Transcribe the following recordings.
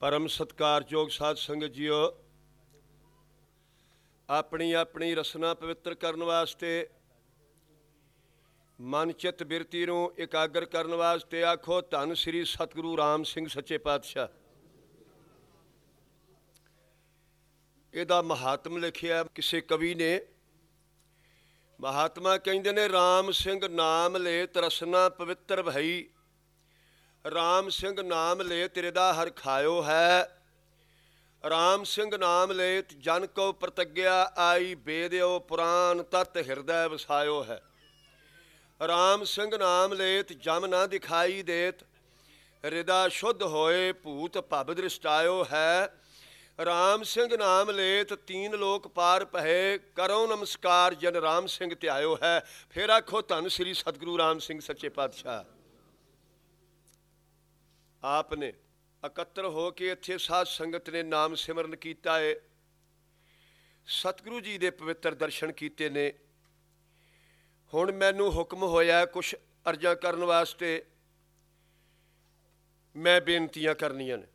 ਪਰਮ ਸਤਕਾਰਯੋਗ ਸਾਧ ਸੰਗਤ ਜੀਓ, ਆਪਣੀ ਆਪਣੀ ਰਸਨਾ ਪਵਿੱਤਰ ਕਰਨ ਵਾਸਤੇ, ਮਨ ਚਿੱਤ ਬਿਰਤੀ ਨੂੰ ਇਕਾਗਰ ਕਰਨ ਵਾਸਤੇ ਆਖੋ, ਧੰਨ ਸ੍ਰੀ ਸਤਿਗੁਰੂ ਰਾਮ ਸਿੰਘ ਸੱਚੇ ਪਾਤਸ਼ਾਹ। ਇਹਦਾ ਮਹਾਤਮ ਲਿਖਿਆ ਕਿਸੇ ਕਵੀ ਨੇ, ਮਹਾਤਮਾ ਕਹਿੰਦੇ ਨੇ RAM ਸਿੰਘ ਨਾਮ ਲੈ ਤਰਸਨਾ ਪਵਿੱਤਰ ਭਈ ਰਾਮ ਸਿੰਘ ਨਾਮ ਲੈ ਤੇਰੇ ਦਾ ਹਰ ਖਾਇਓ ਹੈ। ਰਾਮ ਸਿੰਘ ਨਾਮ ਲੈ ਜਨ ਕੋ ਪ੍ਰਤਗਿਆ ਆਈ ਬੇਦਿਓ ਪੁਰਾਨ ਤਤ ਹਿਰਦੈ ਵਸਾਇਓ ਹੈ। ਰਾਮ ਸਿੰਘ ਨਾਮ ਲੇਤ ਜਮ ਨਾ ਦਿਖਾਈ ਦੇਤ ਹਿਰਦਾ ਸ਼ੁੱਧ ਹੋਏ ਭੂਤ ਭਬ ਦ੍ਰਿਸ਼ਟਾਇਓ ਹੈ। ਰਾਮ ਸਿੰਘ ਨਾਮ ਲੇਤ ਤੀਨ ਲੋਕ ਪਾਰ ਪਹਿ ਕਰੋ ਨਮਸਕਾਰ ਜਨ ਰਾਮ ਸਿੰਘ ਧਿਆਇਓ ਹੈ। ਫੇਰ ਆਖੋ ਧੰਨ ਸ੍ਰੀ ਸਤਿਗੁਰੂ ਰਾਮ ਸਿੰਘ ਸੱਚੇ ਪਾਤਸ਼ਾਹ। ਆਪ ਨੇ ਇਕੱਤਰ ਹੋ ਕੇ ਇੱਥੇ ਸਾਧ ਸੰਗਤ ਨੇ ਨਾਮ ਸਿਮਰਨ ਕੀਤਾ ਹੈ ਸਤਿਗੁਰੂ ਜੀ ਦੇ ਪਵਿੱਤਰ ਦਰਸ਼ਨ ਕੀਤੇ ਨੇ। ਹੁਣ ਮੈਨੂੰ ਹੁਕਮ ਹੋਇਆ ਕੁਝ ਅਰਜ਼ਾਂ ਕਰਨ ਵਾਸਤੇ। ਮੈਂ ਬੇਨਤੀਆਂ ਕਰਨੀਆਂ ਨੇ।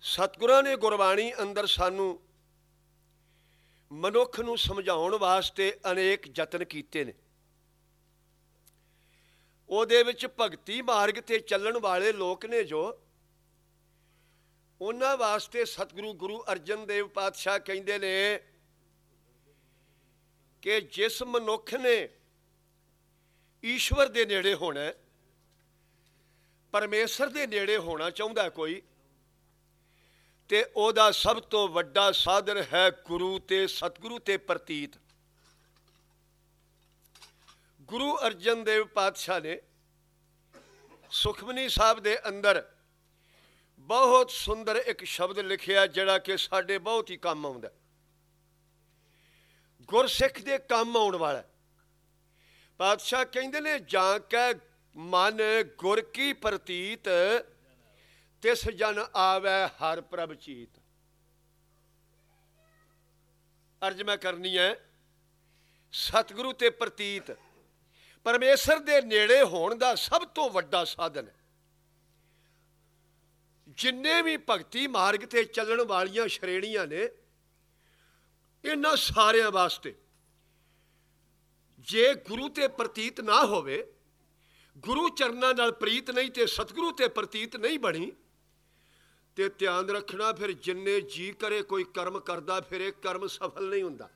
ਸਤਿਗੁਰਾਂ ਨੇ ਗੁਰਬਾਣੀ ਅੰਦਰ ਸਾਨੂੰ ਮਨੁੱਖ ਨੂੰ ਸਮਝਾਉਣ ਵਾਸਤੇ ਅਨੇਕ ਯਤਨ ਕੀਤੇ ਨੇ। ਉਹਦੇ ਵਿੱਚ ਭਗਤੀ ਮਾਰਗ ਤੇ ਚੱਲਣ ਵਾਲੇ ਲੋਕ ਨੇ ਜੋ। ਉਹਨਾਂ ਵਾਸਤੇ ਸਤਿਗੁਰੂ ਗੁਰੂ ਅਰਜਨ ਦੇਵ ਪਾਤਸ਼ਾਹ ਕਹਿੰਦੇ ਨੇ ਕਿ ਜਿਸ ਮਨੁੱਖ ਨੇ ਈਸ਼ਵਰ ਦੇ ਨੇੜੇ ਹੋਣਾ ਹੈ, ਪਰਮੇਸ਼ਰ ਦੇ ਨੇੜੇ ਹੋਣਾ ਚਾਹੁੰਦਾ ਕੋਈ ਤੇ ਉਹਦਾ ਸਭ ਤੋਂ ਵੱਡਾ ਸਾਧਨ ਹੈ ਗੁਰੂ ਤੇ ਸਤਿਗੁਰੂ ਤੇ ਪ੍ਰਤੀਤ। ਗੁਰੂ ਅਰਜਨ ਦੇਵ ਪਾਤਸ਼ਾਹ ਨੇ ਸੁਖਮਨੀ ਸਾਹਿਬ ਦੇ ਅੰਦਰ ਬਹੁਤ ਸੁੰਦਰ ਇੱਕ ਸ਼ਬਦ ਲਿਖਿਆ ਜਿਹੜਾ ਕਿ ਸਾਡੇ ਬਹੁਤ ਹੀ ਕੰਮ ਆਉਂਦਾ ਗੁਰਸਿੱਖ ਦੇ ਕੰਮ ਆਉਣ ਵਾਲਾ ਪਾਤਸ਼ਾਹ ਕਹਿੰਦੇ ਨੇ, ਜਾਂ ਕੈ ਮਨ ਗੁਰ ਕੀ ਪ੍ਰਤੀਤ, ਤਿਸ ਜਨ ਆਵੈ ਹਰ ਪ੍ਰਭ ਚੀਤ। ਅਰਜ ਮੈਂ ਕਰਨੀ ਹੈ, ਸਤਿਗੁਰੂ ਤੇ ਪ੍ਰਤੀਤ ਪਰਮੇਸ਼ਰ ਦੇ ਨੇੜੇ ਹੋਣ ਦਾ ਸਭ ਤੋਂ ਵੱਡਾ ਸਾਧਨ ਹੈ। ਜਿੰਨੇ ਵੀ ਭਗਤੀ ਮਾਰਗ ਤੇ ਚੱਲਣ ਵਾਲੀਆਂ ਸ਼੍ਰੇਣੀਆਂ ਨੇ, ਇਹਨਾਂ ਸਾਰਿਆਂ ਵਾਸਤੇ ਜੇ ਗੁਰੂ ਤੇ ਪ੍ਰਤੀਤ ਨਾ ਹੋਵੇ, ਗੁਰੂ ਚਰਨਾਂ ਨਾਲ ਪ੍ਰੀਤ ਨਹੀਂ ਤੇ ਸਤਿਗੁਰੂ ਤੇ ਪ੍ਰਤੀਤ ਨਹੀਂ ਬਣੀ, ਤੇ ਧਿਆਨ ਰੱਖਣਾ ਫਿਰ ਜਿੰਨੇ ਜੀ ਕਰੇ ਕੋਈ ਕਰਮ ਕਰਦਾ, ਫਿਰ ਇਹ ਕਰਮ ਸਫਲ ਨਹੀਂ ਹੁੰਦਾ।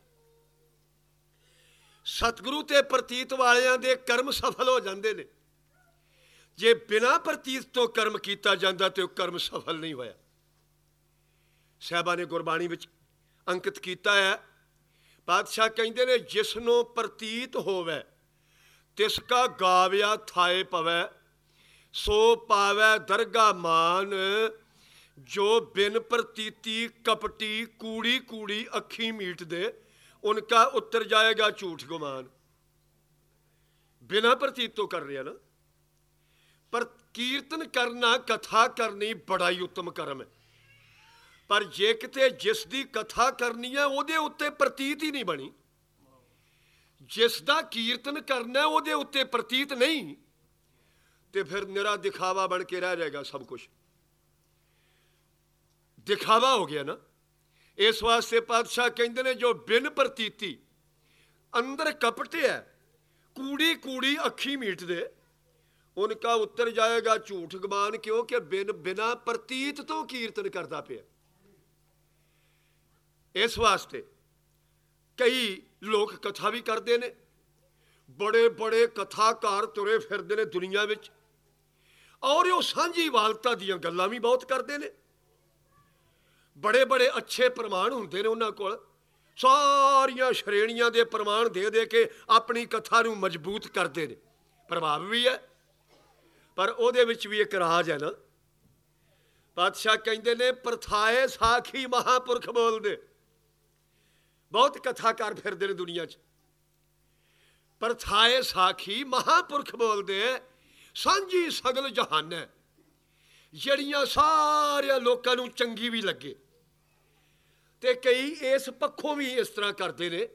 ਸਤਿਗੁਰੂ ਤੇ ਪ੍ਰਤੀਤ ਵਾਲਿਆਂ ਦੇ ਕਰਮ ਸਫਲ ਹੋ ਜਾਂਦੇ ਨੇ। ਜੇ ਬਿਨਾਂ ਪ੍ਰਤੀਤ ਤੋਂ ਕਰਮ ਕੀਤਾ ਜਾਂਦਾ ਤੇ ਉਹ ਕਰਮ ਸਫਲ ਨਹੀਂ ਹੋਇਆ। ਸਾਹਿਬਾਂ ਨੇ ਗੁਰਬਾਣੀ ਵਿੱਚ ਅੰਕਿਤ ਕੀਤਾ ਹੈ, ਪਾਤਸ਼ਾਹ ਕਹਿੰਦੇ ਨੇ ਜਿਸ ਨੂੰ ਪ੍ਰਤੀਤ ਹੋਵੇ, ਤਿਸ ਕਾ ਗਾਵਿਆ ਥਾਏ ਪਵੈ, ਸੋ ਪਾਵੈ ਦਰਗਾ ਮਾਨ, ਜੋ ਬਿਨ ਪ੍ਰਤੀਤੀ ਕਪਟੀ ਕੂੜੀ ਕੂੜੀ ਅੱਖੀ ਮੀਟ ਦੇ ਉਨਕਾ ਉੱਤਰ ਜਾਏਗਾ ਝੂਠ ਗੁਮਾਨ ਬਿਨਾ ਪ੍ਰਤੀਤ ਤੋਂ ਕਰ ਰਿਹਾ ਨਾ ਪਰ ਕੀਰਤਨ ਕਰਨਾ ਕਥਾ ਕਰਨੀ ਬੜਾ ਹੀ ਉੱਤਮ ਕਰਮ ਹੈ ਪਰ ਜੇ ਕਿਤੇ ਜਿਸ ਦੀ ਕਥਾ ਕਰਨੀ ਹੈ ਉਹਦੇ ਉੱਤੇ ਪ੍ਰਤੀਤ ਹੀ ਨਹੀਂ ਬਣੀ ਜਿਸ ਦਾ ਕੀਰਤਨ ਕਰਨਾ ਉਹਦੇ ਉੱਤੇ ਪ੍ਰਤੀਤ ਨਹੀਂ ਤੇ ਫਿਰ ਨਿਰਾ ਦਿਖਾਵਾ ਬਣ ਕੇ ਰਹਿ ਜਾਏਗਾ ਸਭ ਕੁਝ ਦਿਖਾਵਾ ਹੋ ਗਿਆ ਨਾ ਇਸ ਵਾਸਤੇ ਪਾਤਸ਼ਾਹ ਕਹਿੰਦੇ ਨੇ ਜੋ ਬਿਨ ਪ੍ਰਤੀਤੀ ਅੰਦਰ ਕਪਟ ਹੈ ਕੂੜੀ ਕੂੜੀ ਅੱਖੀ ਮੀਟਦੇ। ਉਨਕਾ ਉੱਤਰ ਜਾਏਗਾ ਝੂਠ ਗਮਾਨ ਕਿਉਂਕਿ ਬਿਨ ਬਿਨਾ ਪ੍ਰਤੀਤ ਤੋਂ ਕੀਰਤਨ ਕਰਦਾ ਪਿਆ। ਇਸ ਵਾਸਤੇ ਕਈ ਲੋਕ ਕਥਾ ਵੀ ਕਰਦੇ ਨੇ। ਬੜੇ ਬੜੇ ਕਥਾਕਾਰ ਤੁਰੇ ਫਿਰਦੇ ਨੇ ਦੁਨੀਆ ਵਿੱਚ। ਔਰ ਉਹ ਸਾਂਝੀ ਵਾਲਤਾ ਦੀਆਂ ਗੱਲਾਂ ਵੀ ਬਹੁਤ ਕਰਦੇ ਨੇ। ਬੜੇ ਬੜੇ ਅੱਛੇ ਪ੍ਰਮਾਣ ਹੁੰਦੇ ਨੇ ਉਹਨਾਂ ਕੋਲ। ਸਾਰੀਆਂ ਸ਼੍ਰੇਣੀਆਂ ਦੇ ਪ੍ਰਮਾਣ ਦੇ ਦੇ ਕੇ ਆਪਣੀ ਕਥਾ ਨੂੰ ਮਜ਼ਬੂਤ ਕਰਦੇ ਨੇ। ਪ੍ਰਭਾਵ ਵੀ ਹੈ, ਪਰ ਉਹਦੇ ਵਿੱਚ ਵੀ ਇੱਕ ਰਾਜ ਹੈ ਨਾ। ਪਾਤਸ਼ਾਹ ਕਹਿੰਦੇ ਨੇ, ਪ੍ਰਥਾਏ ਸਾਖੀ ਮਹਾਪੁਰਖ ਬੋਲਦੇ। ਬਹੁਤ ਕਥਾਕਾਰ ਫਿਰਦੇ ਨੇ ਦੁਨੀਆ 'ਚ। ਪ੍ਰਥਾਏ ਸਾਖੀ ਮਹਾਪੁਰਖ ਬੋਲਦੇ ਸਾਂਝੀ ਸਗਲ ਜਹਾਨ ਹੈ ਜਿਹੜੀਆਂ ਸਾਰਿਆਂ ਲੋਕਾਂ ਨੂੰ ਚੰਗੀ ਵੀ ਲੱਗੇ। ਤੇ ਕਈ ਇਸ ਪੱਖੋਂ ਵੀ ਇਸ ਤਰ੍ਹਾਂ ਕਰਦੇ ਨੇ।